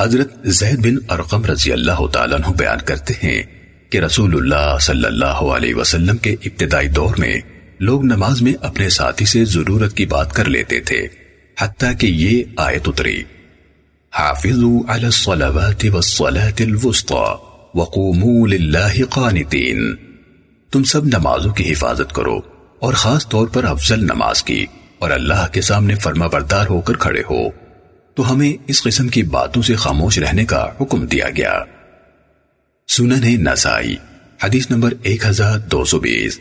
حضرت زید بن ارقم رضی اللہ تعالیٰ عنہ بیان کرتے ہیں کہ رسول اللہ صلی اللہ علیہ وسلم کے ابتدائی دور میں لوگ نماز میں اپنے ساتھی سے ضرورت کی بات کر لیتے تھے، حتیٰ کہ یہ آیت اتری۔ حافظوا علی الصلوات والصلاة الوسطى وقوموا للہ قانتین۔ تم سب نمازوں کی حفاظت کرو اور خاص طور پر افضل نماز کی اور اللہ کے سامنے فرما بردار ہو کر کھڑے ہو۔ تو ہمیں اس قسم کی باتوں سے خاموش رہنے کا حکم دیا گیا۔ سنن نسائی، حدیث نمبر ایک ہزار دو سو بیس۔